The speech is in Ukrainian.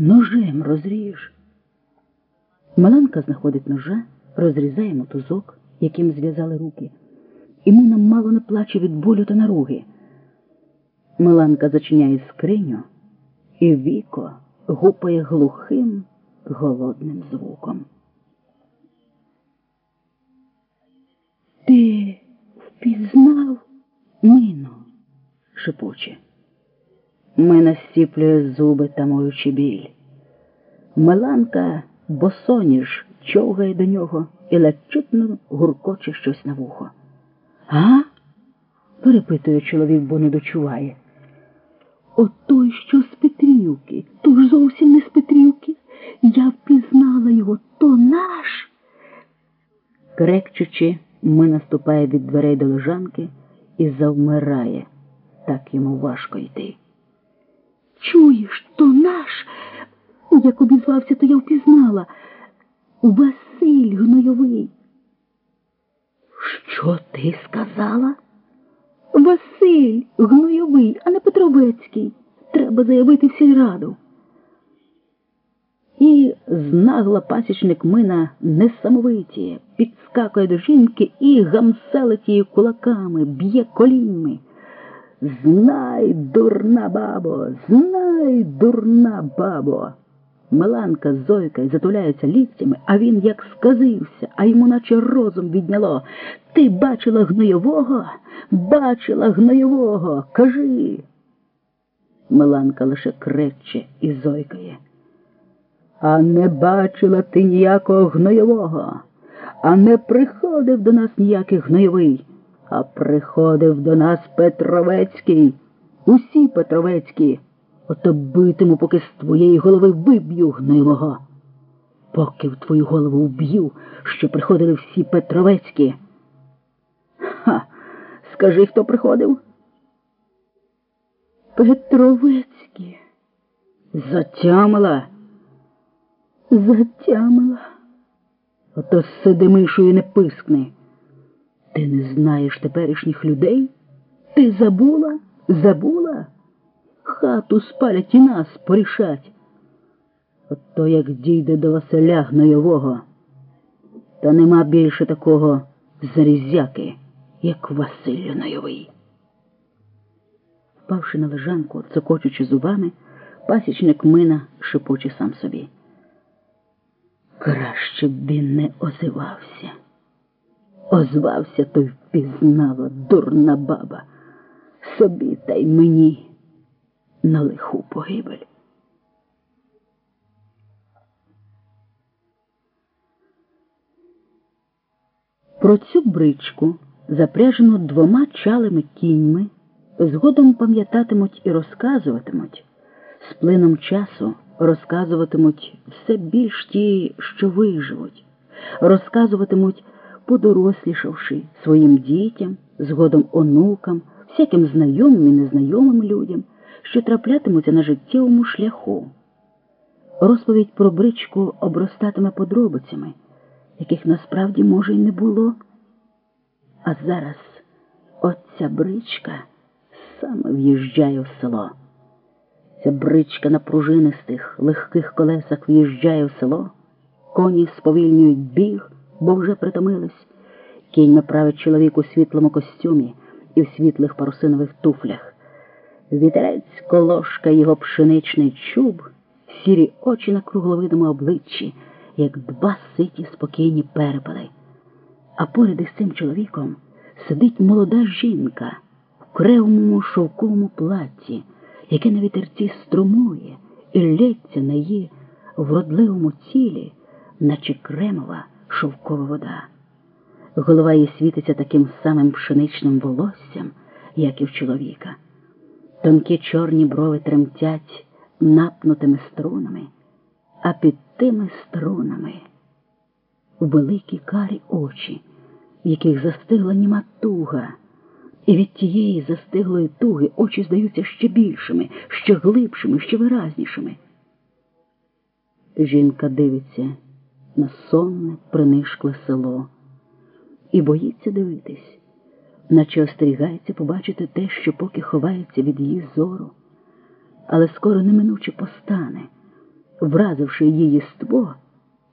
ножем розріж. Маланка знаходить ножа, розрізає мотузок, яким зв'язали руки, і Мина мало не плаче від болю та наруги. Миланка зачиняє скриню, і віко гупає глухим, голодним звуком. Ти впізнав Мино? шепоче. Мина стіплює зуби, тамуючи біль. Миланка босоніж човгає до нього і ледь гуркоче щось на вухо. А? перепитує чоловік, бо не дочуває. От той, що з Петрівки, то ж зовсім не з Петрівки. Я впізнала його, то наш. Крекчучи, ми наступає від дверей до лежанки і завмирає. Так йому важко йти. Чуєш, то наш. Як обізвався, то я впізнала. Василь гнойовий. Що ти сказала? Василь гнойовий, а не Петровецький. Треба заявити в сільраду. І знагла пасічник мина несамовиті, підскакує до жінки і гамселить її кулаками, б'є коліньми. Знай, дурна бабо, знай, дурна бабо. Миланка з Зойка затуляються ліктями, а він як сказився, а йому наче розум відняло. Ти бачила гнойового? Бачила гнойового. Кажи. Миланка лише крече і зойкає. А не бачила ти ніякого гнойового, а не приходив до нас ніякий гнойовий, а приходив до нас Петровецький, усі Петровецькі. Ото битиму, поки з твоєї голови виб'ю гнилого. Поки в твою голову вб'ю, що приходили всі Петровецькі. Ха, скажи, хто приходив? Петровецькі. Затямила. Затямила. Ото сиди мишою не пискни. Не знаєш теперішніх людей? Ти забула? Забула? Хату спалять і нас порішать. От то як дійде до Василя Гнойового, та нема більше такого зарізяки, як Василь Гнойовий. Впавши на лежанку, цокочучи зубами, пасічник мина шепоче сам собі. Краще б він не озивався. Озвався, то й впізнала дурна баба. Собі та й мені на лиху погибель. Про цю бричку, запряжену двома чалими кіньми, згодом пам'ятатимуть і розказуватимуть, з плином часу розказуватимуть все більш ті, що виживуть, розказуватимуть, подорослішавши своїм дітям, згодом онукам, всяким знайомим і незнайомим людям що траплятимуться на життєвому шляху. Розповідь про бричку обростатиме подробицями, яких насправді, може, й не було. А зараз оця бричка саме в'їжджає в село. Ця бричка на пружинистих, легких колесах в'їжджає в село, коні сповільнюють біг, бо вже притомились. Кінь направить чоловік у світлому костюмі і в світлих парусинових туфлях. Вітерець колошка його пшеничний чуб, сірі очі на кругловидому обличчі, як два ситі спокійні перепали. А поряд із цим чоловіком сидить молода жінка в кремовому шовковому платі, яке на вітерці струмує і лється на її вродливому тілі, наче кремова шовкова вода. Голова її світиться таким самим пшеничним волоссям, як і в чоловіка. Тонкі чорні брови тремтять напнутими струнами, а під тими струнами великі карі очі, в яких застигла німа туга, і від тієї застиглої туги очі здаються ще більшими, ще глибшими, ще виразнішими. Жінка дивиться на сонне, принишкле село. І боїться дивитись наче остерігається побачити те, що поки ховається від її зору, але скоро неминуче постане, вразивши її єство,